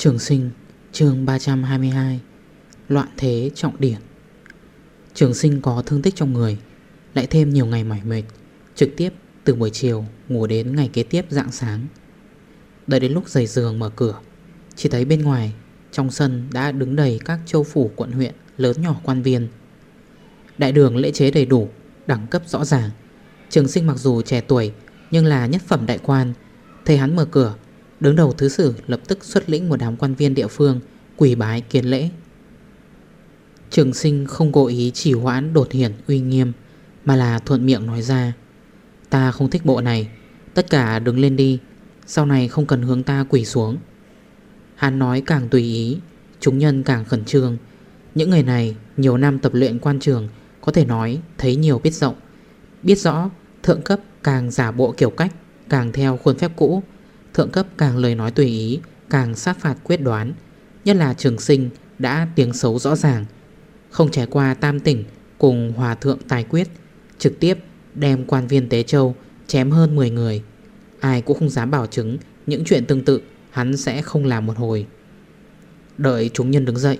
Trường sinh, chương 322 Loạn thế trọng điển. Trường sinh có thương tích trong người, Lại thêm nhiều ngày mỏi mệt, Trực tiếp từ buổi chiều ngủ đến ngày kế tiếp dạng sáng. Đợi đến lúc giày giường mở cửa, Chỉ thấy bên ngoài, Trong sân đã đứng đầy các châu phủ quận huyện Lớn nhỏ quan viên. Đại đường lễ chế đầy đủ, Đẳng cấp rõ ràng. Trường sinh mặc dù trẻ tuổi, Nhưng là nhất phẩm đại quan, Thấy hắn mở cửa Đứng đầu thứ sử lập tức xuất lĩnh một đám quan viên địa phương Quỷ bái kiến lễ. Trường sinh không cố ý chỉ hoãn đột hiển uy nghiêm, Mà là thuận miệng nói ra, Ta không thích bộ này, Tất cả đứng lên đi, Sau này không cần hướng ta quỷ xuống. Hắn nói càng tùy ý, Chúng nhân càng khẩn trương. Những người này nhiều năm tập luyện quan trường, Có thể nói thấy nhiều biết rộng. Biết rõ thượng cấp càng giả bộ kiểu cách, Càng theo khuôn phép cũ Thượng cấp càng lời nói tùy ý, Càng sát phạt quyết đoán. Nhất là trường sinh đã tiếng xấu rõ ràng, Không trải qua tam tỉnh Cùng hòa thượng tài quyết, Trực tiếp đem quan viên Tế Châu Chém hơn 10 người. Ai cũng không dám bảo chứng Những chuyện tương tự, hắn sẽ không làm một hồi. Đợi chúng nhân đứng dậy,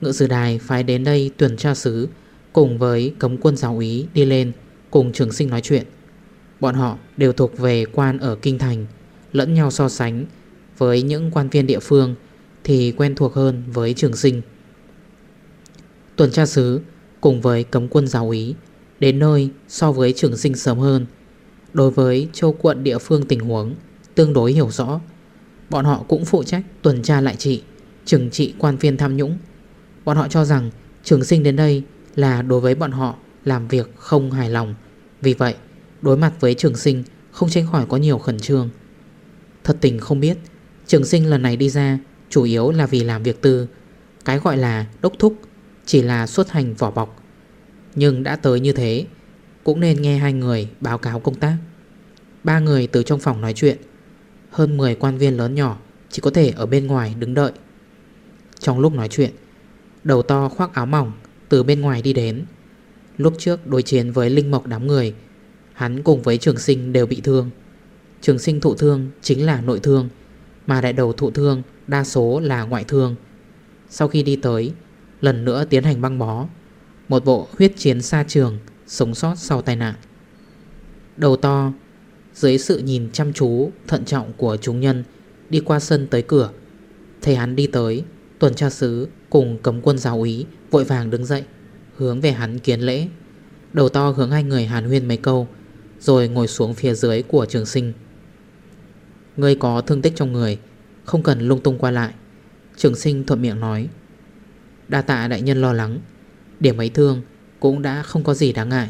Ngự sử đài phải đến đây tuần tra sứ Cùng với cấm quân giáo úy đi lên Cùng trường sinh nói chuyện. Bọn họ đều thuộc về quan ở Kinh Thành. Lẫn nhau so sánh Với những quan viên địa phương Thì quen thuộc hơn với trường sinh. Tuần tra sứ Cùng với cấm quân giáo ý Đến nơi so với trường sinh sớm hơn. Đối với châu quận địa phương tình huống Tương đối hiểu rõ, Bọn họ cũng phụ trách tuần tra lại trị, Trừng trị quan viên tham nhũng. Bọn họ cho rằng trường sinh đến đây Là đối với bọn họ làm việc không hài lòng. Vì vậy, đối mặt với trường sinh Không tránh khỏi có nhiều khẩn trương. Thật tình không biết. Trường sinh lần này đi ra, Chủ yếu là vì làm việc tư. Cái gọi là đốc thúc, Chỉ là xuất hành vỏ bọc. Nhưng đã tới như thế, Cũng nên nghe hai người báo cáo công tác. Ba người từ trong phòng nói chuyện. Hơn 10 quan viên lớn nhỏ, Chỉ có thể ở bên ngoài đứng đợi. Trong lúc nói chuyện, Đầu to khoác áo mỏng Từ bên ngoài đi đến. Lúc trước đối chiến với Linh Mộc đám người, Hắn cùng với trường sinh đều bị thương. Trường sinh thụ thương chính là nội thương, Mà đại đầu thụ thương đa số là ngoại thương. Sau khi đi tới, Lần nữa tiến hành băng bó, Một bộ huyết chiến xa trường Sống sót sau tai nạn. Đầu to, Dưới sự nhìn chăm chú, Thận trọng của chúng nhân, Đi qua sân tới cửa. Thấy hắn đi tới, Tuần tra sứ cùng cấm quân giáo úy Vội vàng đứng dậy, Hướng về hắn kiến lễ. Đầu to hướng hai người hàn huyên mấy câu, Rồi ngồi xuống phía dưới của trường sinh. Ngươi có thương tích trong người, Không cần lung tung qua lại. Trường sinh thuận miệng nói. Đa tạ đại nhân lo lắng. Điểm ấy thương cũng đã không có gì đáng ngại.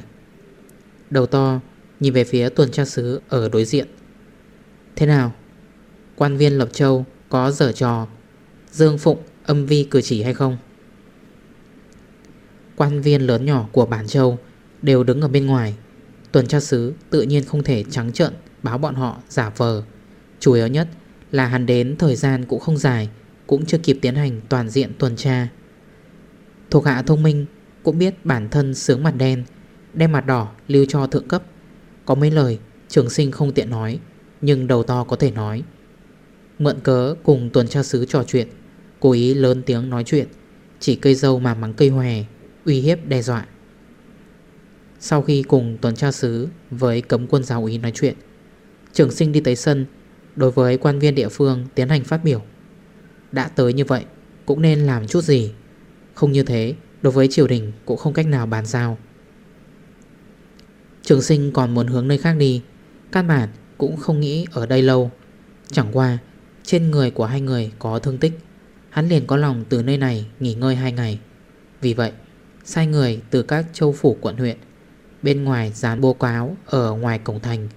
Đầu to, Nhìn về phía tuần tra sứ ở đối diện. Thế nào? Quan viên Lập Châu có dở trò, Dương Phụng âm vi cử chỉ hay không? Quan viên lớn nhỏ của bản châu Đều đứng ở bên ngoài. Tuần tra sứ tự nhiên không thể trắng trợn, Báo bọn họ giả vờ. Chủ yếu nhất là hắn đến thời gian cũng không dài, Cũng chưa kịp tiến hành toàn diện tuần tra. Thuộc hạ thông minh Cũng biết bản thân sướng mặt đen, Đem mặt đỏ lưu cho thượng cấp. Có mấy lời, trường sinh không tiện nói, Nhưng đầu to có thể nói. Mượn cớ cùng tuần tra sứ trò chuyện, Cố ý lớn tiếng nói chuyện, Chỉ cây dâu mà mắng cây hòe, Uy hiếp đe dọa. Sau khi cùng tuần tra sứ Với cấm quân giáo ý nói chuyện, Trường sinh đi tới sân Đối với quan viên địa phương tiến hành phát biểu. Đã tới như vậy, Cũng nên làm chút gì? Không như thế, Đối với triều đình cũng không cách nào bàn giao. Trường sinh còn muốn hướng nơi khác đi Căn bản cũng không nghĩ ở đây lâu. Chẳng qua, Trên người của hai người có thương tích, Hắn liền có lòng từ nơi này nghỉ ngơi hai ngày. Vì vậy, Sai người từ các châu phủ quận huyện, Bên ngoài dán bô cáo Ở ngoài cổng thành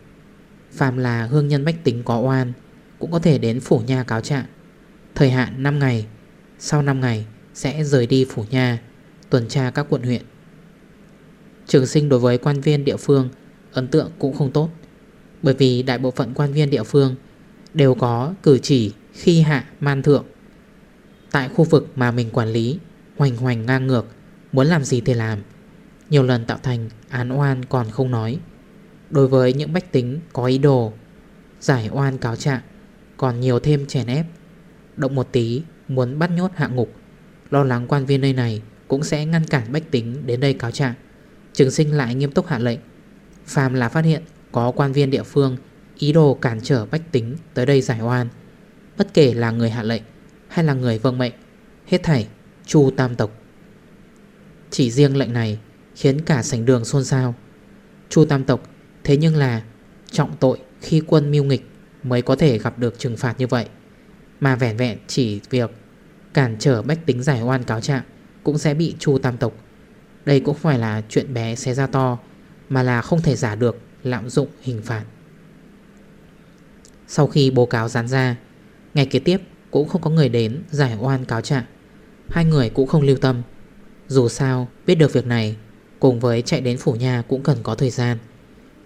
Phạm là hương nhân bách tính có oan, Cũng có thể đến phủ nha cáo trạng. Thời hạn 5 ngày, Sau 5 ngày sẽ rời đi phủ nha, Tuần tra các quận huyện. Trường sinh đối với quan viên địa phương, Ấn tượng cũng không tốt. Bởi vì đại bộ phận quan viên địa phương Đều có cử chỉ khi hạ man thượng. Tại khu vực mà mình quản lý, Hoành hoành ngang ngược, Muốn làm gì thì làm. Nhiều lần tạo thành án oan còn không nói. Đối với những bách tính có ý đồ, Giải oan cáo trạng, Còn nhiều thêm chèn ép. Động một tí, muốn bắt nhốt hạ ngục, Lo lắng quan viên nơi này Cũng sẽ ngăn cản bách tính đến đây cáo trạng Trường sinh lại nghiêm túc hạ lệnh. Phàm là phát hiện có quan viên địa phương Ý đồ cản trở bách tính tới đây giải oan, Bất kể là người hạ lệnh Hay là người vâng mệnh, Hết thảy chu tam tộc. Chỉ riêng lệnh này Khiến cả sảnh đường xôn xao. Chu tam tộc Thế nhưng là, trọng tội khi quân mưu nghịch Mới có thể gặp được trừng phạt như vậy. Mà vẻn vẹn chỉ việc Cản trở bách tính giải oan cáo trạng Cũng sẽ bị chu tam tộc. Đây cũng phải là chuyện bé xé ra to, Mà là không thể giả được Lạm dụng hình phạt. Sau khi bố cáo dán ra, Ngày kế tiếp cũng không có người đến Giải oan cáo trạng. Hai người cũng không lưu tâm. Dù sao, biết được việc này, Cùng với chạy đến phủ nhà cũng cần có thời gian.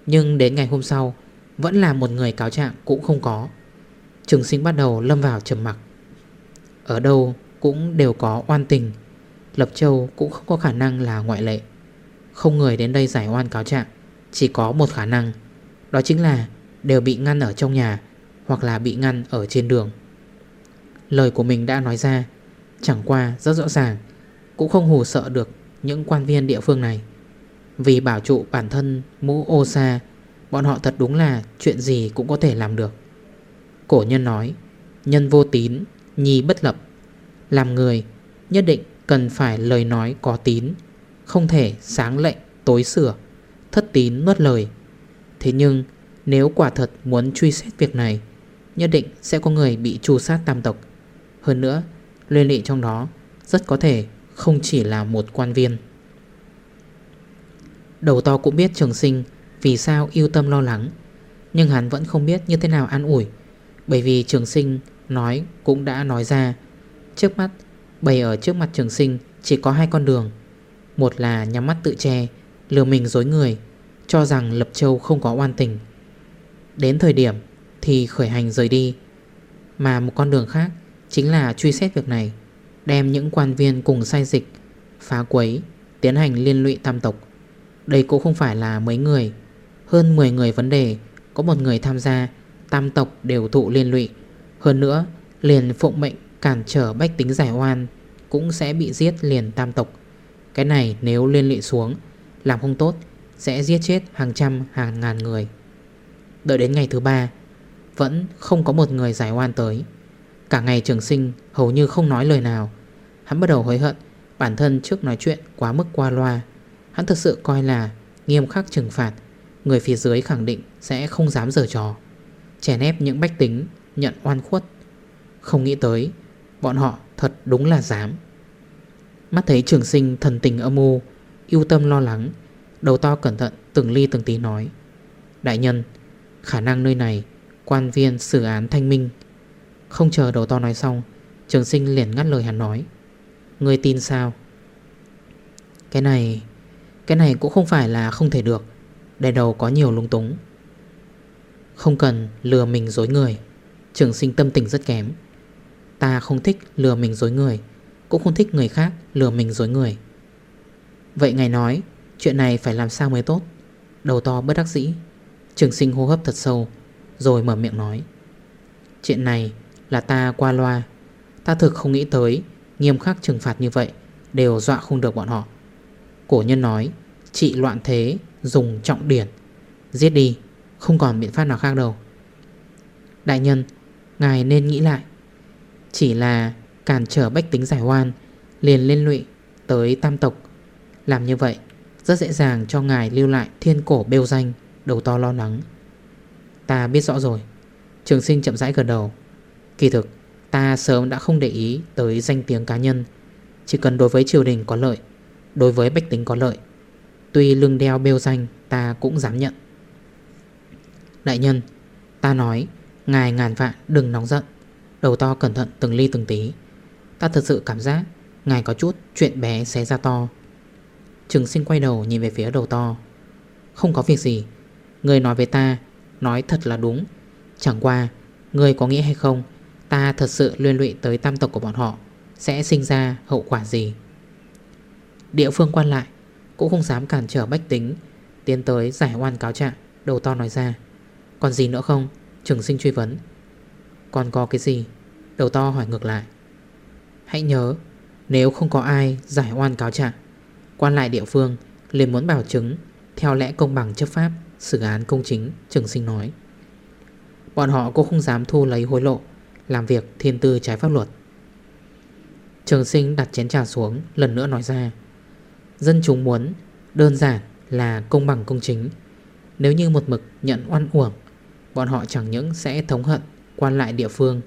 Nhưng đến ngày hôm sau, Vẫn là một người cáo trạng cũng không có. Trường sinh bắt đầu lâm vào trầm mặc. Ở đâu cũng đều có oan tình. Lập Châu cũng không có khả năng là ngoại lệ. Không người đến đây giải oan cáo trạng, Chỉ có một khả năng. Đó chính là đều bị ngăn ở trong nhà, Hoặc là bị ngăn ở trên đường. Lời của mình đã nói ra, Chẳng qua rất rõ ràng, Cũng không hù sợ được những quan viên địa phương này. Vì bảo trụ bản thân mũ ô sa Bọn họ thật đúng là chuyện gì cũng có thể làm được. Cổ nhân nói Nhân vô tín, nhi bất lập. Làm người nhất định cần phải lời nói có tín Không thể sáng lệnh tối sửa Thất tín nuốt lời. Thế nhưng nếu quả thật muốn truy xét việc này Nhất định sẽ có người bị tru sát tam tộc. Hơn nữa Liên lị trong đó Rất có thể không chỉ là một quan viên. Đầu to cũng biết trường sinh, Vì sao yêu tâm lo lắng. Nhưng hắn vẫn không biết như thế nào an ủi, Bởi vì trường sinh nói cũng đã nói ra. Trước mắt, Bày ở trước mặt trường sinh Chỉ có hai con đường. Một là nhắm mắt tự che, Lừa mình dối người, Cho rằng Lập Châu không có oan tình. Đến thời điểm Thì khởi hành rời đi. Mà một con đường khác Chính là truy xét việc này, Đem những quan viên cùng sai dịch, Phá quấy, Tiến hành liên lụy tam tộc. Đây cũng không phải là mấy người. Hơn 10 người vấn đề, Có một người tham gia, Tam tộc đều thụ liên lụy. Hơn nữa, liền phụng mệnh cản trở bách tính giải oan, Cũng sẽ bị giết liền tam tộc. Cái này nếu liên lụy xuống, Làm không tốt, Sẽ giết chết hàng trăm, hàng ngàn người. Đợi đến ngày thứ ba, Vẫn không có một người giải oan tới. Cả ngày trường sinh, hầu như không nói lời nào. Hắn bắt đầu hối hận, Bản thân trước nói chuyện quá mức qua loa. Hắn thực sự coi là nghiêm khắc trừng phạt. Người phía dưới khẳng định sẽ không dám giở trò. Chèn ép những bách tính, Nhận oan khuất. Không nghĩ tới, Bọn họ thật đúng là dám. Mắt thấy trường sinh thần tình âm u Yêu tâm lo lắng, Đầu to cẩn thận từng ly từng tí nói, Đại nhân, Khả năng nơi này, Quan viên xử án thanh minh. Không chờ đầu to nói xong, Trường sinh liền ngắt lời hắn nói Người tin sao? Cái này cái này cũng không phải là không thể được. Đại đầu có nhiều lung túng. Không cần lừa mình dối người. Trường sinh tâm tình rất kém. Ta không thích lừa mình dối người, Cũng không thích người khác lừa mình dối người. Vậy ngài nói, Chuyện này phải làm sao mới tốt? Đầu to bất đắc dĩ. Trường sinh hô hấp thật sâu, Rồi mở miệng nói. Chuyện này là ta qua loa. Ta thực không nghĩ tới, Nghiêm khắc trừng phạt như vậy, Đều dọa không được bọn họ. Cổ nhân nói Trị loạn thế, dùng trọng điển. Giết đi, Không còn biện pháp nào khác đâu. Đại nhân, Ngài nên nghĩ lại. Chỉ là cản trở bách tính giải oan, Liền lên lụy tới tam tộc. Làm như vậy, Rất dễ dàng cho ngài lưu lại thiên cổ bêu danh, Đầu to lo lắng. Ta biết rõ rồi. Trường sinh chậm rãi gật đầu. Kỳ thực, ta sớm đã không để ý tới danh tiếng cá nhân. Chỉ cần đối với triều đình có lợi Đối với bách tính có lợi, Tuy lưng đeo bêu danh ta cũng dám nhận. Đại nhân, Ta nói, Ngài ngàn vạn đừng nóng giận, Đầu to cẩn thận từng ly từng tí. Ta thật sự cảm giác Ngài có chút chuyện bé xé ra to. Trường sinh quay đầu nhìn về phía đầu to. Không có việc gì, Người nói với ta, Nói thật là đúng. Chẳng qua, Người có nghĩa hay không, Ta thật sự liên lụy tới tam tộc của bọn họ, Sẽ sinh ra hậu quả gì? Địa phương quan lại, Cũng không dám cản trở bách tính, Tiến tới giải oan cáo trạng, Đầu to nói ra. Còn gì nữa không? Trường sinh truy vấn. Còn có cái gì? Đầu to hỏi ngược lại. Hãy nhớ, Nếu không có ai giải oan cáo trạng, Quan lại địa phương liền muốn bảo chứng Theo lẽ công bằng chấp pháp, Xử án công chính, Trường sinh nói. Bọn họ cũng không dám thu lấy hối lộ, Làm việc thiên tư trái pháp luật. Trường sinh đặt chén trà xuống, Lần nữa nói ra. Dân chúng muốn đơn giản là công bằng công chính. Nếu như một mực nhận oan uổng, Bọn họ chẳng những sẽ thống hận Quan lại địa phương,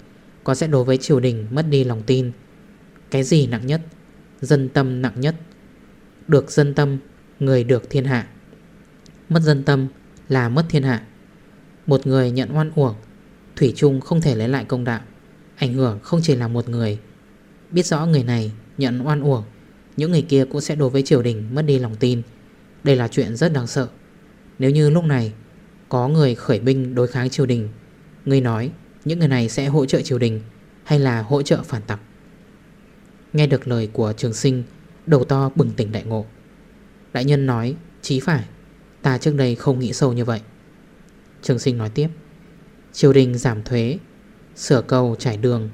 Còn sẽ đối với triều đình mất đi lòng tin. Cái gì nặng nhất? Dân tâm nặng nhất. Được dân tâm, Người được thiên hạ. Mất dân tâm là mất thiên hạ. Một người nhận oan uổng, Thủy chung không thể lấy lại công đạo, Ảnh hưởng không chỉ là một người. Biết rõ người này nhận oan uổng những người kia cũng sẽ đối với triều đình mất đi lòng tin. Đây là chuyện rất đáng sợ. Nếu như lúc này Có người khởi binh đối kháng triều đình, Người nói những người này sẽ hỗ trợ triều đình Hay là hỗ trợ phản tặc? Nghe được lời của trường sinh, Đầu to bừng tỉnh đại ngộ. Đại nhân nói, Chí phải, Ta trước đây không nghĩ sâu như vậy. Trường sinh nói tiếp, Triều đình giảm thuế, Sửa cầu trải đường,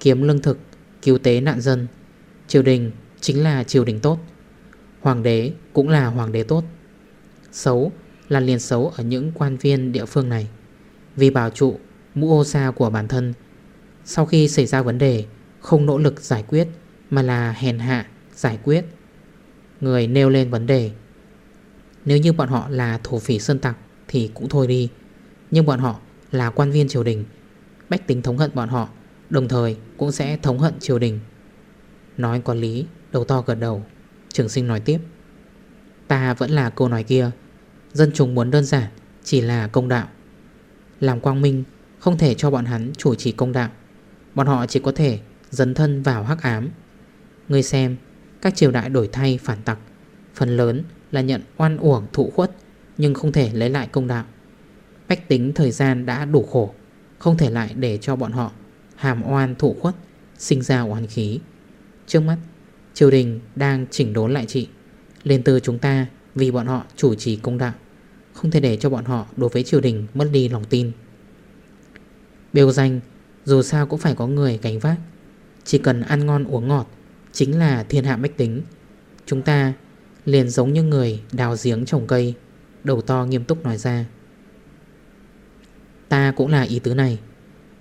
Kiếm lương thực, Cứu tế nạn dân. Triều đình chính là triều đình tốt. Hoàng đế cũng là hoàng đế tốt. Xấu là liền xấu ở những quan viên địa phương này. Vì bảo trụ mũ ô sa của bản thân, Sau khi xảy ra vấn đề, Không nỗ lực giải quyết, Mà là hèn hạ giải quyết. Người nêu lên vấn đề, Nếu như bọn họ là thổ phỉ sơn tặc Thì cũng thôi đi. Nhưng bọn họ là quan viên triều đình, Bách tính thống hận bọn họ, Đồng thời cũng sẽ thống hận triều đình. Nói có lý Đầu to gật đầu. Trường sinh nói tiếp. Ta vẫn là câu nói kia. Dân chúng muốn đơn giản, Chỉ là công đạo. Làm quang minh, Không thể cho bọn hắn chủ trì công đạo. Bọn họ chỉ có thể dấn thân vào hắc ám. Người xem, Các triều đại đổi thay phản tặc. Phần lớn là nhận oan uổng thụ khuất, Nhưng không thể lấy lại công đạo. Bách tính thời gian đã đủ khổ, Không thể lại để cho bọn họ Hàm oan thụ khuất, Sinh ra oan khí. Trước mắt triều đình đang chỉnh đốn lại trị Lên từ chúng ta, Vì bọn họ chủ trì công đạo. Không thể để cho bọn họ đối với triều đình Mất đi lòng tin. Biểu danh, dù sao cũng phải có người gánh vác. Chỉ cần ăn ngon uống ngọt, Chính là thiên hạ bách tính. Chúng ta liền giống như người đào giếng trồng cây, Đầu to nghiêm túc nói ra. Ta cũng là ý tứ này.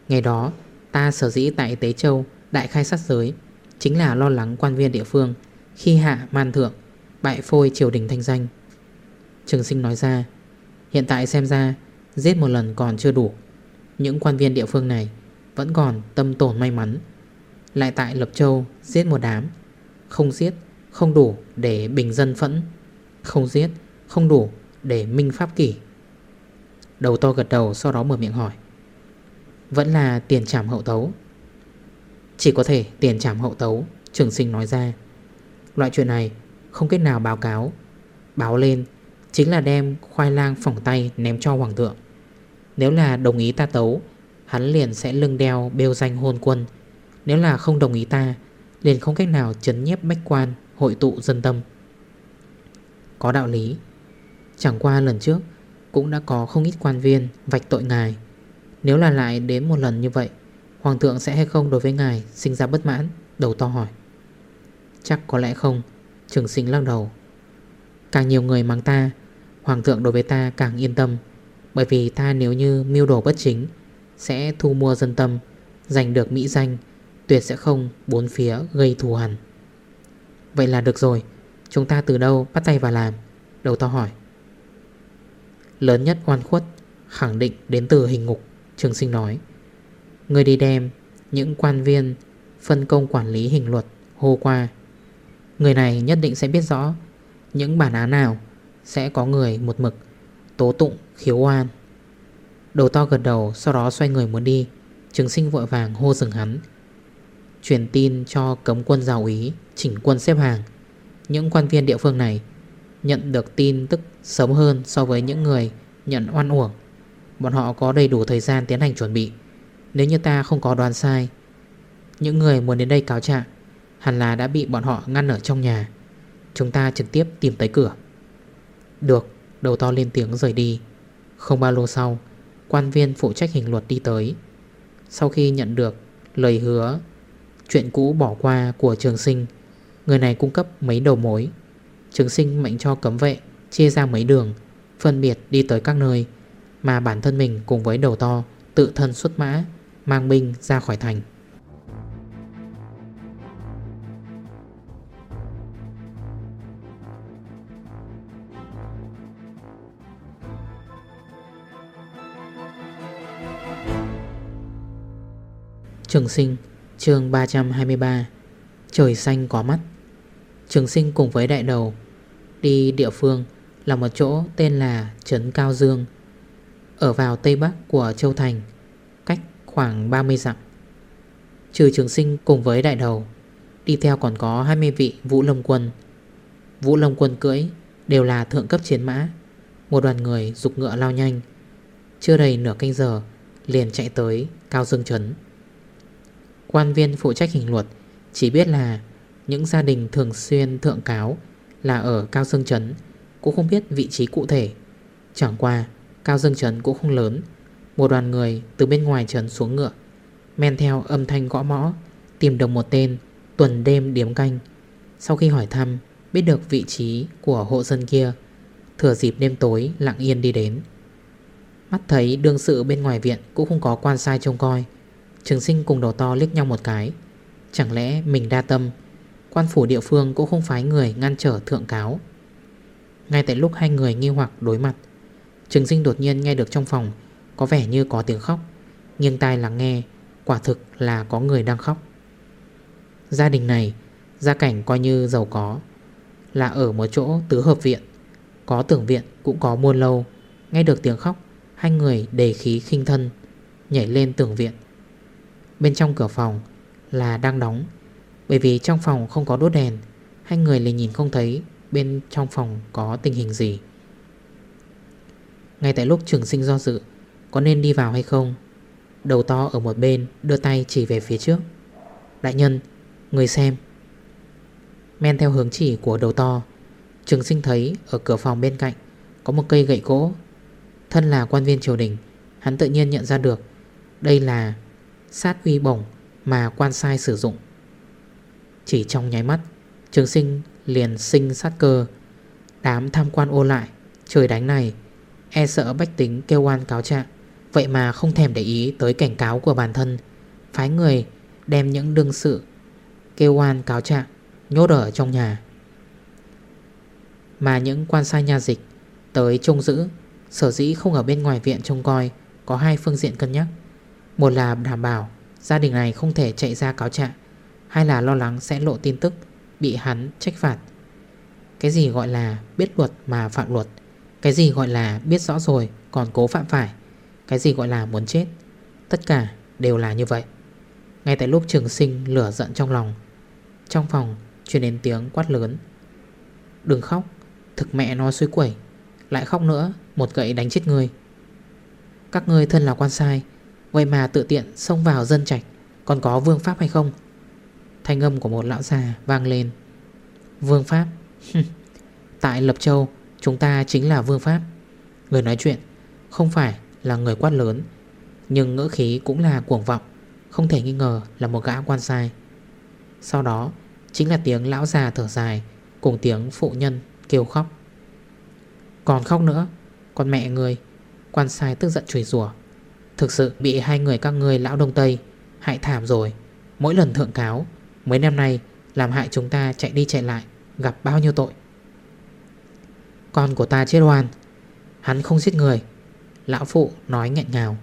Ngày đó, ta sở dĩ tại Tế Châu Đại khai sát giới Chính là lo lắng quan viên địa phương, Khi hạ man thượng, Bại phôi triều đình thanh danh. Trường sinh nói ra, Hiện tại xem ra, Giết một lần còn chưa đủ. Những quan viên địa phương này Vẫn còn tâm tổn may mắn. Lại tại Lập Châu giết một đám, Không giết, không đủ để bình dân phẫn, Không giết, không đủ để minh pháp kỷ. Đầu to gật đầu, sau đó mở miệng hỏi, Vẫn là tiền trảm hậu tấu? Chỉ có thể tiền trảm hậu tấu, Trường sinh nói ra. Loại chuyện này không cách nào báo cáo. Báo lên, Chính là đem khoai lang phỏng tay ném cho hoàng thượng. Nếu là đồng ý ta tấu, Hắn liền sẽ lưng đeo bêu danh hôn quân. Nếu là không đồng ý ta, Liền không cách nào chấn nhiếp bách quan, Hội tụ dân tâm. Có đạo lý. Chẳng qua lần trước Cũng đã có không ít quan viên vạch tội ngài. Nếu là lại đến một lần như vậy Hoàng thượng sẽ hay không đối với ngài Sinh ra bất mãn? Đầu to hỏi. Chắc có lẽ không, Trường sinh lắc đầu. Càng nhiều người mang ta, Hoàng thượng đối với ta càng yên tâm. Bởi vì ta nếu như mưu đồ bất chính, Sẽ thu mua dân tâm, Giành được mỹ danh, Tuyệt sẽ không bốn phía gây thù hằn. Vậy là được rồi, Chúng ta từ đâu bắt tay vào làm? Đầu to hỏi. Lớn nhất oan khuất, Khẳng định đến từ hình ngục, Trường sinh nói. Người đi đem những quan viên Phân công quản lý hình luật hô qua. Người này nhất định sẽ biết rõ Những bản án nào Sẽ có người một mực Tố tụng, khiếu oan. Đầu to gật đầu, Sau đó xoay người muốn đi. Trường sinh vội vàng hô dừng hắn. Truyền tin cho cấm quân giáo ý Chỉnh quân xếp hàng. Những quan viên địa phương này Nhận được tin tức sớm hơn so với những người nhận oan uổng. Bọn họ có đầy đủ thời gian tiến hành chuẩn bị. Nếu như ta không có đoàn sai, Những người muốn đến đây cáo trạng Hẳn là đã bị bọn họ ngăn ở trong nhà. Chúng ta trực tiếp tìm tới cửa. Được, Đầu to lên tiếng rời đi. Không bao lâu sau, Quan viên phụ trách hình luật đi tới. Sau khi nhận được lời hứa, Chuyện cũ bỏ qua của trường sinh, Người này cung cấp mấy đầu mối. Trường sinh mệnh cho cấm vệ Chia ra mấy đường, Phân biệt đi tới các nơi Mà bản thân mình cùng với đầu to Tự thân xuất mã. Mang binh ra khỏi thành. Trường sinh, chương 323 Trời xanh có mắt. Trường sinh cùng với đại đầu Đi địa phương là một chỗ tên là Trấn Cao Dương, Ở vào tây bắc của Châu Thành khoảng 30 dặm. Trừ trường sinh cùng với đại đầu, Đi theo còn có 20 vị Vũ Lâm Quân. Vũ Lâm Quân cưỡi Đều là thượng cấp chiến mã, Một đoàn người dục ngựa lao nhanh. Chưa đầy nửa canh giờ, Liền chạy tới Cao Dương Trấn. Quan viên phụ trách hình luật Chỉ biết là những gia đình thường xuyên thượng cáo Là ở Cao Dương Trấn, Cũng không biết vị trí cụ thể. Chẳng qua, Cao Dương Trấn cũng không lớn một đoàn người từ bên ngoài trấn xuống ngựa, Men theo âm thanh gõ mõ, Tìm được một tên Tuần đêm điếm canh. Sau khi hỏi thăm, Biết được vị trí của hộ dân kia, Thừa dịp đêm tối lặng yên đi đến. Mắt thấy đương sự bên ngoài viện Cũng không có quan sai trông coi, Trường sinh cùng đầu to liếc nhau một cái. Chẳng lẽ mình đa tâm, Quan phủ địa phương cũng không phái người ngăn trở thượng cáo? Ngay tại lúc hai người nghi hoặc đối mặt, Trường sinh đột nhiên nghe được trong phòng có vẻ như có tiếng khóc Nghiêng tai lắng nghe Quả thực là có người đang khóc. Gia đình này, Gia cảnh coi như giàu có, Là ở một chỗ tứ hợp viện. Có tưởng viện cũng có muôn lâu, Nghe được tiếng khóc, Hai người đầy khí khinh thân, Nhảy lên tưởng viện. Bên trong cửa phòng là đang đóng, Bởi vì trong phòng không có đốt đèn, Hai người liền nhìn không thấy Bên trong phòng có tình hình gì. Ngay tại lúc trường sinh do dự có nên đi vào hay không Đầu to ở một bên Đưa tay chỉ về phía trước Đại nhân, người xem Men theo hướng chỉ của đầu to Trường sinh thấy ở cửa phòng bên cạnh Có một cây gậy gỗ Thân là quan viên triều đình Hắn tự nhiên nhận ra được Đây là sát uy bổng mà quan sai sử dụng. Chỉ trong nháy mắt, trường sinh liền sinh sát cơ. Đám tham quan ô lại, trời đánh này, e sợ bách tính kêu oan cáo trạng. Vậy mà không thèm để ý tới cảnh cáo của bản thân, phái người đem những đương sự kêu oan cáo trạng nhốt ở trong nhà. Mà những quan sai nhà dịch tới trông giữ, sở dĩ không ở bên ngoài viện trông coi, có hai phương diện cân nhắc. Một là đảm bảo gia đình này không thể chạy ra cáo trạng Hai là lo lắng sẽ lộ tin tức Bị hắn trách phạt Cái gì gọi là biết luật mà phạm luật Cái gì gọi là biết rõ rồi Còn cố phạm phải cái gì gọi là muốn chết? Tất cả đều là như vậy. Ngay tại lúc trường sinh lửa giận trong lòng, Trong phòng truyền đến tiếng quát lớn. Đừng khóc, Thực mẹ nó suối quẩy, Lại khóc nữa, Một gậy đánh chết người Các ngươi thân là quan sai, Vậy mà tự tiện xông vào dân trạch, Còn có vương pháp hay không? Thanh âm của một lão già vang lên. Vương pháp? Tại Lập Châu, Chúng ta chính là vương pháp. Người nói chuyện không phải là người quát lớn. Nhưng ngữ khí cũng là cuồng vọng, Không thể nghi ngờ là một gã quan sai. Sau đó, Chính là tiếng lão già thở dài, Cùng tiếng phụ nhân kêu khóc. Còn khóc nữa, Con mẹ người Quan sai tức giận chửi rủa. Thực sự bị hai người các người lão đông tây Hại thảm rồi. Mỗi lần thượng cáo, Mấy năm nay làm hại chúng ta chạy đi chạy lại, Gặp bao nhiêu tội. Con của ta chết oan, Hắn không giết người Lão phụ nói nghẹn ngào.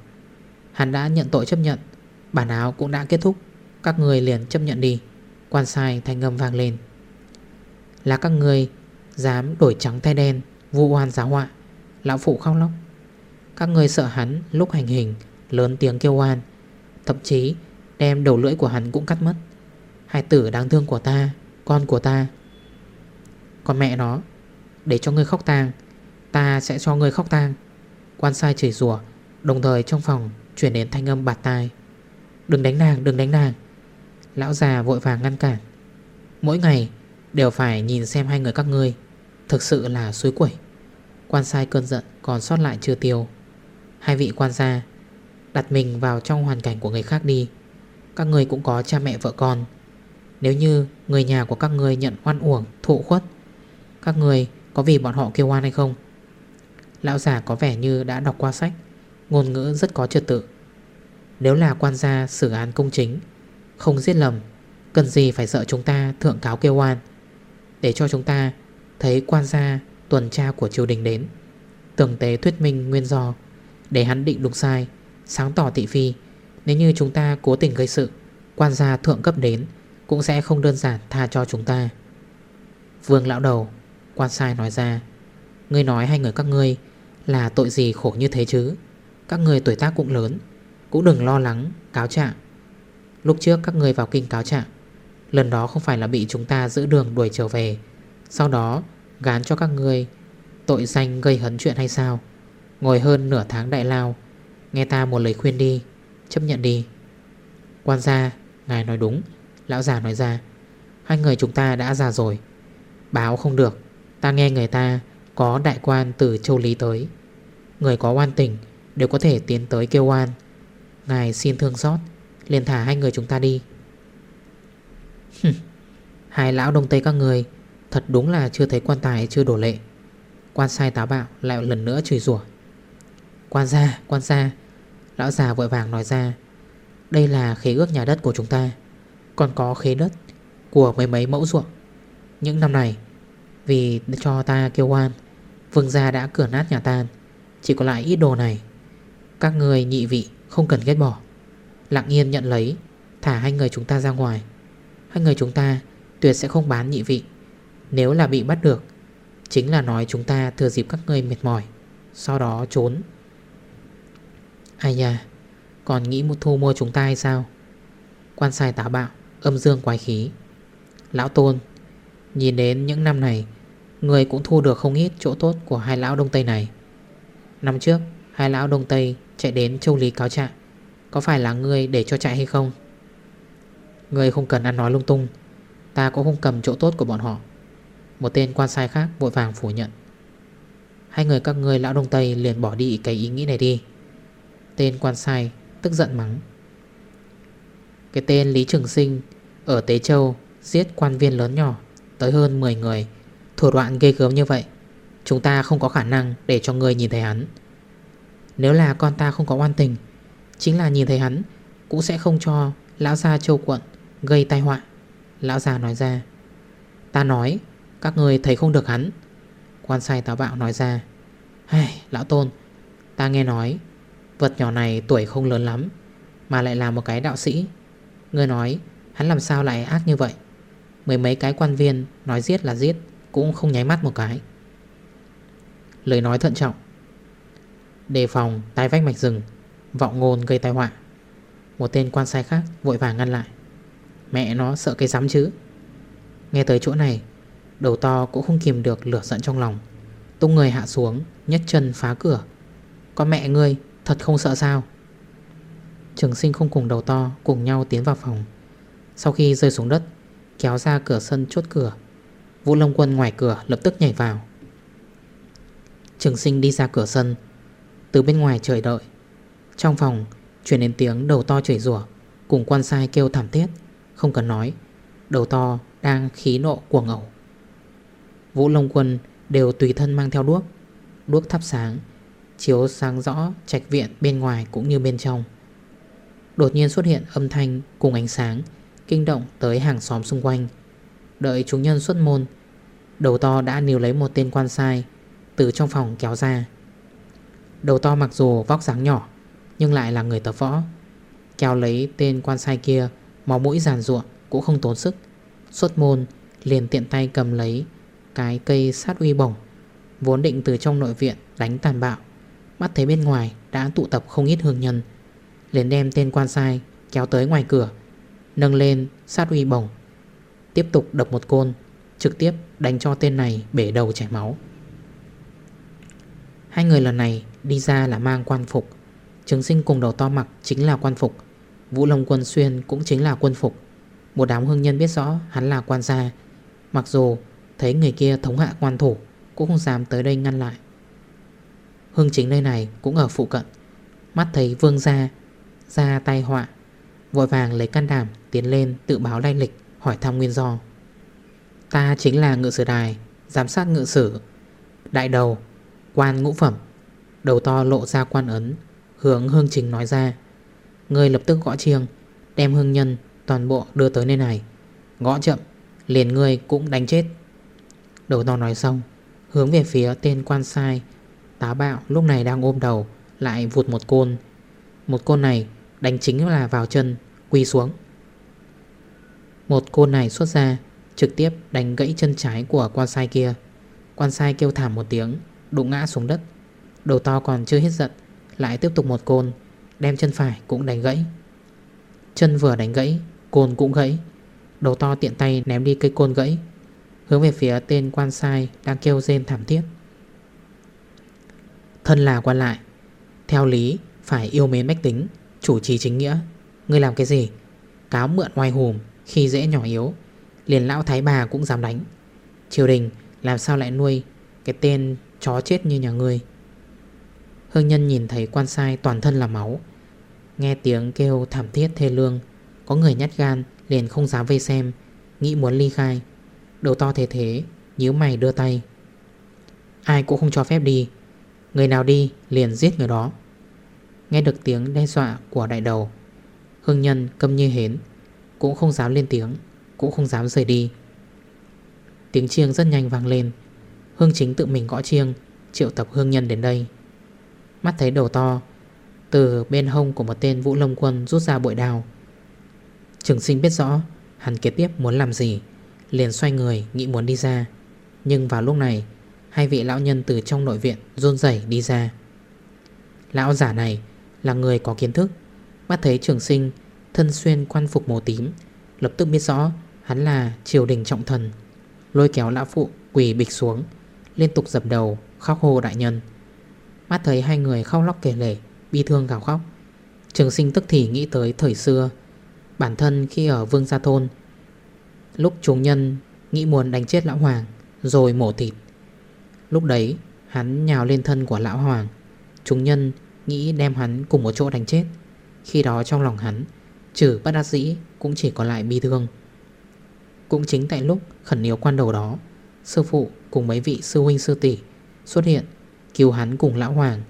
Hắn đã nhận tội chấp nhận. Bản áo cũng đã kết thúc. Các người liền chấp nhận đi. Quan sai thanh ngâm vang lên. Là các người dám đổi trắng thay đen, Vu oan giáo họa. Lão phụ khóc lóc. Các người sợ hắn lúc hành hình, Lớn tiếng kêu oan. Thậm chí đem đầu lưỡi của hắn cũng cắt mất. Hai tử đáng thương của ta, Con của ta. Con mẹ nó, Để cho ngươi khóc tang, Ta sẽ cho ngươi khóc tang. Quan sai chửi rủa Đồng thời trong phòng chuyển đến thanh âm bạt tai. Đừng đánh nàng đừng đánh nàng. Lão già vội vàng ngăn cản. Mỗi ngày đều phải nhìn xem hai người các ngươi Thực sự là suối quẩy. Quan sai cơn giận còn sót lại chưa tiêu. Hai vị quan gia Đặt mình vào trong hoàn cảnh của người khác đi. Các người cũng có cha mẹ vợ con. Nếu như người nhà của các người nhận oan uổng, thụ khuất Các người có vì bọn họ kêu oan hay không? Lão già có vẻ như đã đọc qua sách. Ngôn ngữ rất có trật tự. Nếu là quan gia xử án công chính, Không giết lầm, Cần gì phải sợ chúng ta thượng cáo kêu oan? Để cho chúng ta Thấy quan gia tuần tra của triều đình đến. Tưởng tế thuyết minh nguyên do, Để hắn định đúng sai, Sáng tỏ thị phi. Nếu như chúng ta cố tình gây sự, Quan gia thượng cấp đến Cũng sẽ không đơn giản tha cho chúng ta. Vương lão đầu, Quan sai nói ra, Ngươi nói hai người các ngươi là tội gì khổ như thế chứ? Các người tuổi tác cũng lớn, Cũng đừng lo lắng, cáo trạng. Lúc trước các người vào kinh cáo trạng, Lần đó không phải là bị chúng ta giữ đường đuổi trở về. Sau đó, gán cho các người Tội danh gây hấn chuyện hay sao? Ngồi hơn nửa tháng đại lao, Nghe ta một lời khuyên đi, Chấp nhận đi. Quan gia, Ngài nói đúng, Lão già nói ra, Hai người chúng ta đã già rồi, Báo không được, Ta nghe người ta có đại quan từ châu Lý tới. Người có oan tình Đều có thể tiến tới kêu oan. Ngài xin thương xót liền thả hai người chúng ta đi. Hai lão đông tây các người Thật đúng là chưa thấy quan tài chưa đổ lệ. Quan sai táo bạo lại lần nữa chửi rủa. Quan gia, quan gia Lão già vội vàng nói ra Đây là khế ước nhà đất của chúng ta Còn có khế đất Của mấy mấy mẫu ruộng. Những năm này Vì cho ta kêu oan Vương gia đã cửa nát nhà tan. Chỉ còn lại ít đồ này. Các người nhị vị không cần ghét bỏ. Lặng yên nhận lấy, Thả hai người chúng ta ra ngoài. Hai người chúng ta tuyệt sẽ không bán nhị vị. Nếu là bị bắt được, Chính là nói chúng ta thừa dịp các người mệt mỏi, Sau đó trốn. Ai da, Còn nghĩ một thu mua chúng ta hay sao? Quan sai táo bạo, Âm dương quái khí. Lão Tôn, Nhìn đến những năm này Người cũng thu được không ít chỗ tốt của hai lão Đông Tây này. Năm trước, Hai lão Đông Tây chạy đến châu Lý cáo trạng. Có phải là người để cho chạy hay không? Người không cần ăn nói lung tung. Ta cũng không cầm chỗ tốt của bọn họ. Một tên quan sai khác vội vàng phủ nhận. Hai người các người lão Đông Tây liền bỏ đi cái ý nghĩ này đi. Tên quan sai tức giận mắng. Cái tên Lý Trường Sinh Ở Tế Châu Giết quan viên lớn nhỏ, Tới hơn 10 người Thủ đoạn ghê gớm như vậy Chúng ta không có khả năng để cho người nhìn thấy hắn. Nếu là con ta không có oan tình Chính là nhìn thấy hắn Cũng sẽ không cho Lão gia châu quận Gây tai họa. Lão già nói ra Ta nói Các người thấy không được hắn. Quan sai táo bạo nói ra Hey, Lão Tôn Ta nghe nói Vật nhỏ này tuổi không lớn lắm Mà lại là một cái đạo sĩ. Ngươi nói hắn làm sao lại ác như vậy? Mười mấy cái quan viên Nói giết là giết cũng không nháy mắt một cái. Lời nói thận trọng. Đề phòng tái vách mạch rừng, Vọng ngôn gây tai họa. Một tên quan sai khác vội vàng ngăn lại. Mẹ nó sợ cái rắm chứ. Nghe tới chỗ này, Đầu to cũng không kìm được lửa giận trong lòng. Tung người hạ xuống Nhất chân phá cửa. Con mẹ ngươi, Thật không sợ sao? Trường sinh không cùng đầu to Cùng nhau tiến vào phòng. Sau khi rơi xuống đất, Kéo ra cửa sân chốt cửa. Vũ Long Quân ngoài cửa lập tức nhảy vào. Trường sinh đi ra cửa sân. Từ bên ngoài trời đợi. Trong phòng Chuyển đến tiếng đầu to chửi rủa, Cùng quan sai kêu thảm thiết, Không cần nói, Đầu to đang khí nộ cuồng ẩu Vũ Long Quân đều tùy thân mang theo đuốc Đuốc thắp sáng, Chiếu sáng rõ trạch viện bên ngoài cũng như bên trong. Đột nhiên xuất hiện âm thanh cùng ánh sáng, Kinh động tới hàng xóm xung quanh. Đợi chúng nhân xuất môn. Đầu to đã níu lấy một tên quan sai, Từ trong phòng kéo ra. Đầu to mặc dù vóc dáng nhỏ, Nhưng lại là người tập võ. Kéo lấy tên quan sai kia, Máu mũi giàn ruộng cũng không tốn sức. Xuất môn, liền tiện tay cầm lấy Cái cây sát uy bổng, Vốn định từ trong nội viện đánh tàn bạo. Mắt thấy bên ngoài đã tụ tập không ít hương nhân, liền đem tên quan sai kéo tới ngoài cửa, Nâng lên sát uy bổng. Tiếp tục đập một côn, Trực tiếp đánh cho tên này bể đầu chảy máu. Hai người lần này đi ra là mang quan phục. Trường sinh cùng đầu to mặc chính là quan phục. Vũ Long quân xuyên cũng chính là quân phục. Một đám hương nhân biết rõ hắn là quan gia. Mặc dù thấy người kia thống hạ quan thủ, Cũng không dám tới đây ngăn lại. Hương chính nơi này cũng ở phụ cận. Mắt thấy vương gia, Ra tay họa, Vội vàng lấy can đảm tiến lên tự báo lai lịch. Hỏi thăm nguyên do. Ta chính là ngự sử đài, Giám sát ngự sử, Đại đầu, Quan ngũ phẩm. Đầu to lộ ra quan ấn, Hướng hương trình nói ra. Người lập tức gõ chiêng, Đem hương nhân toàn bộ đưa tới nơi này. Gõ chậm, Liền người cũng đánh chết. Đầu to nói xong, Hướng về phía tên quan sai, tá bạo lúc này đang ôm đầu, Lại vụt một côn. Một côn này đánh chính là vào chân Quy xuống. Một côn này xuất ra, Trực tiếp đánh gãy chân trái của quan sai kia. Quan sai kêu thảm một tiếng, Đụng ngã xuống đất. Đầu to còn chưa hết giận, Lại tiếp tục một côn, Đem chân phải cũng đánh gãy. Chân vừa đánh gãy, Côn cũng gãy. Đầu to tiện tay ném đi cây côn gãy. Hướng về phía tên quan sai Đang kêu rên thảm thiết. Thân là quan lại, Theo lý phải yêu mến bách tính, Chủ trì chính nghĩa. Ngươi làm cái gì? Cáo mượn oai hùm khi dễ nhỏ yếu, Liền lão thái bà cũng dám đánh. Triều đình làm sao lại nuôi Cái tên chó chết như nhà ngươi? Hương nhân nhìn thấy quan sai toàn thân là máu, Nghe tiếng kêu thảm thiết thê lương, Có người nhát gan liền không dám vây xem, Nghĩ muốn ly khai. Đầu to thế thế, Nhíu mày đưa tay. Ai cũng không cho phép đi, Người nào đi liền giết người đó. Nghe được tiếng đe dọa của đại đầu, Hương nhân câm như hến. Cũng không dám lên tiếng, Cũng không dám rời đi. Tiếng chiêng rất nhanh vang lên. Hương chính tự mình gõ chiêng, Triệu tập hương nhân đến đây. Mắt thấy đầu to, Từ bên hông của một tên vũ lông quân rút ra bội đào Trường sinh biết rõ, Hắn kế tiếp muốn làm gì, Liền xoay người nghĩ muốn đi ra. Nhưng vào lúc này, Hai vị lão nhân từ trong nội viện rôn rẩy đi ra. Lão giả này là người có kiến thức, Mắt thấy trường sinh Thân xuyên quan phục màu tím. Lập tức biết rõ, hắn là triều đình trọng thần. Lôi kéo lão phụ quỳ bịch xuống, Liên tục dập đầu, khóc hô đại nhân. Mắt thấy hai người khóc lóc kể lể, Bi thương gào khóc. Trường sinh tức thì nghĩ tới thời xưa, Bản thân khi ở Vương Gia Thôn, Lúc chúng nhân nghĩ muốn đánh chết lão hoàng, Rồi mổ thịt. Lúc đấy, hắn nhào lên thân của lão hoàng. Chúng nhân nghĩ đem hắn cùng một chỗ đánh chết. Khi đó trong lòng hắn Trừ bất đắc dĩ cũng chỉ còn lại bi thương. Cũng chính tại lúc khẩn yếu quan đầu đó, Sư phụ cùng mấy vị sư huynh sư tỷ xuất hiện, Cứu hắn cùng lão hoàng.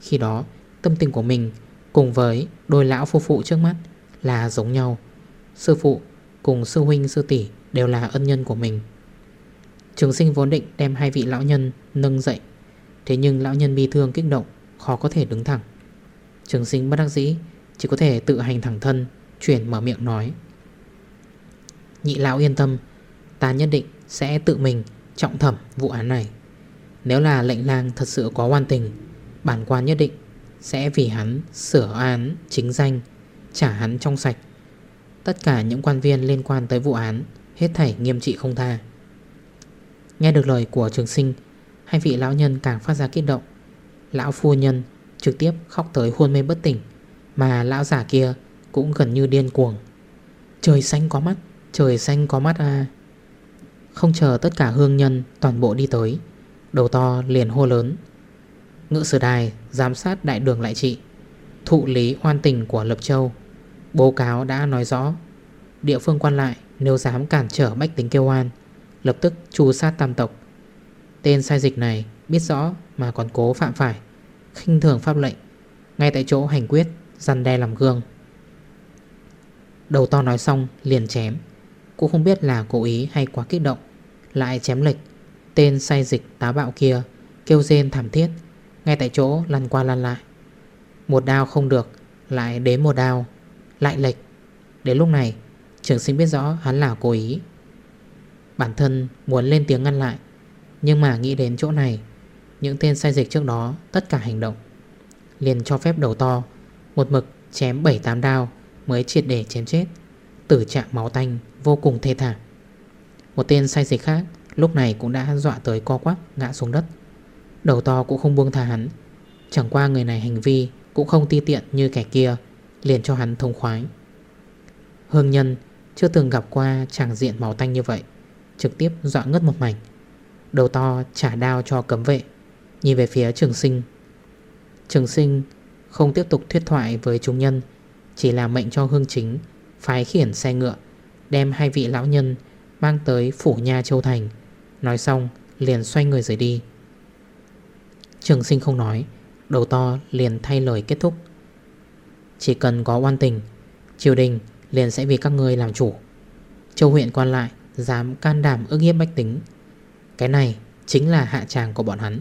Khi đó, tâm tình của mình Cùng với đôi lão phu phụ trước mắt Là giống nhau. Sư phụ cùng sư huynh sư tỷ Đều là ân nhân của mình. Trường sinh vốn định đem hai vị lão nhân Nâng dậy, Thế nhưng lão nhân bi thương kích động, Khó có thể đứng thẳng. Trường sinh bất đắc dĩ Chỉ có thể tự hành thẳng thân Chuyển mở miệng nói. Nhị lão yên tâm, Ta nhất định sẽ tự mình trọng thẩm vụ án này. Nếu là lệnh lang thật sự có quan tình, Bản quan nhất định Sẽ vì hắn sửa án chính danh, Trả hắn trong sạch. Tất cả những quan viên liên quan tới vụ án Hết thảy nghiêm trị không tha. Nghe được lời của trường sinh, Hai vị lão nhân càng phát ra kích động. Lão phu nhân trực tiếp khóc tới hôn mê bất tỉnh, Mà lão giả kia cũng gần như điên cuồng. Trời xanh có mắt, Trời xanh có mắt à Không chờ tất cả hương nhân toàn bộ đi tới, Đầu to liền hô lớn. Ngự sử đài giám sát đại đường lại trị, Thụ lý hoan tình của Lập Châu. Bố cáo đã nói rõ. Địa phương quan lại, nếu dám cản trở bách tính kêu oan, Lập tức trù sát tam tộc. Tên sai dịch này biết rõ mà còn cố phạm phải, khinh thường pháp lệnh. Ngay tại chỗ hành quyết, Răn đe làm gương. Đầu to nói xong, liền chém. Cũng không biết là cố ý hay quá kích động, Lại chém lệch. Tên say dịch tá bạo kia Kêu rên thảm thiết, Ngay tại chỗ lăn qua lăn lại. Một đao không được, Lại đến một đao, Lại lệch. Đến lúc này, Trường sinh biết rõ hắn là cố ý. Bản thân muốn lên tiếng ngăn lại, Nhưng mà nghĩ đến chỗ này, Những tên sai dịch trước đó Tất cả hành động, Liền cho phép đầu to, Một mực chém 7-8 đao. Mới triệt để chém chết. Tử trạng máu tanh vô cùng thê thảm. Một tên say dịch khác Lúc này cũng đã dọa tới co quắp, ngã xuống đất. Đầu to cũng không buông thả hắn. Chẳng qua người này hành vi Cũng không ti tiện như kẻ kia, Liền cho hắn thông khoái. Hương nhân chưa từng gặp qua chàng diện máu tanh như vậy, Trực tiếp dọa ngất một mảnh. Đầu to trả đao cho cấm vệ. Nhìn về phía trường sinh. Trường sinh không tiếp tục thuyết thoại với chúng nhân chỉ là mệnh cho hương chính, Phái khiển xe ngựa, Đem hai vị lão nhân Mang tới phủ nha châu thành. Nói xong, liền xoay người rời đi. Trường sinh không nói, Đầu to liền thay lời kết thúc. Chỉ cần có oan tình, Triều đình liền sẽ vì các ngươi làm chủ. Châu huyện còn lại, Dám can đảm ước hiếp bách tính. Cái này chính là hạ tràng của bọn hắn.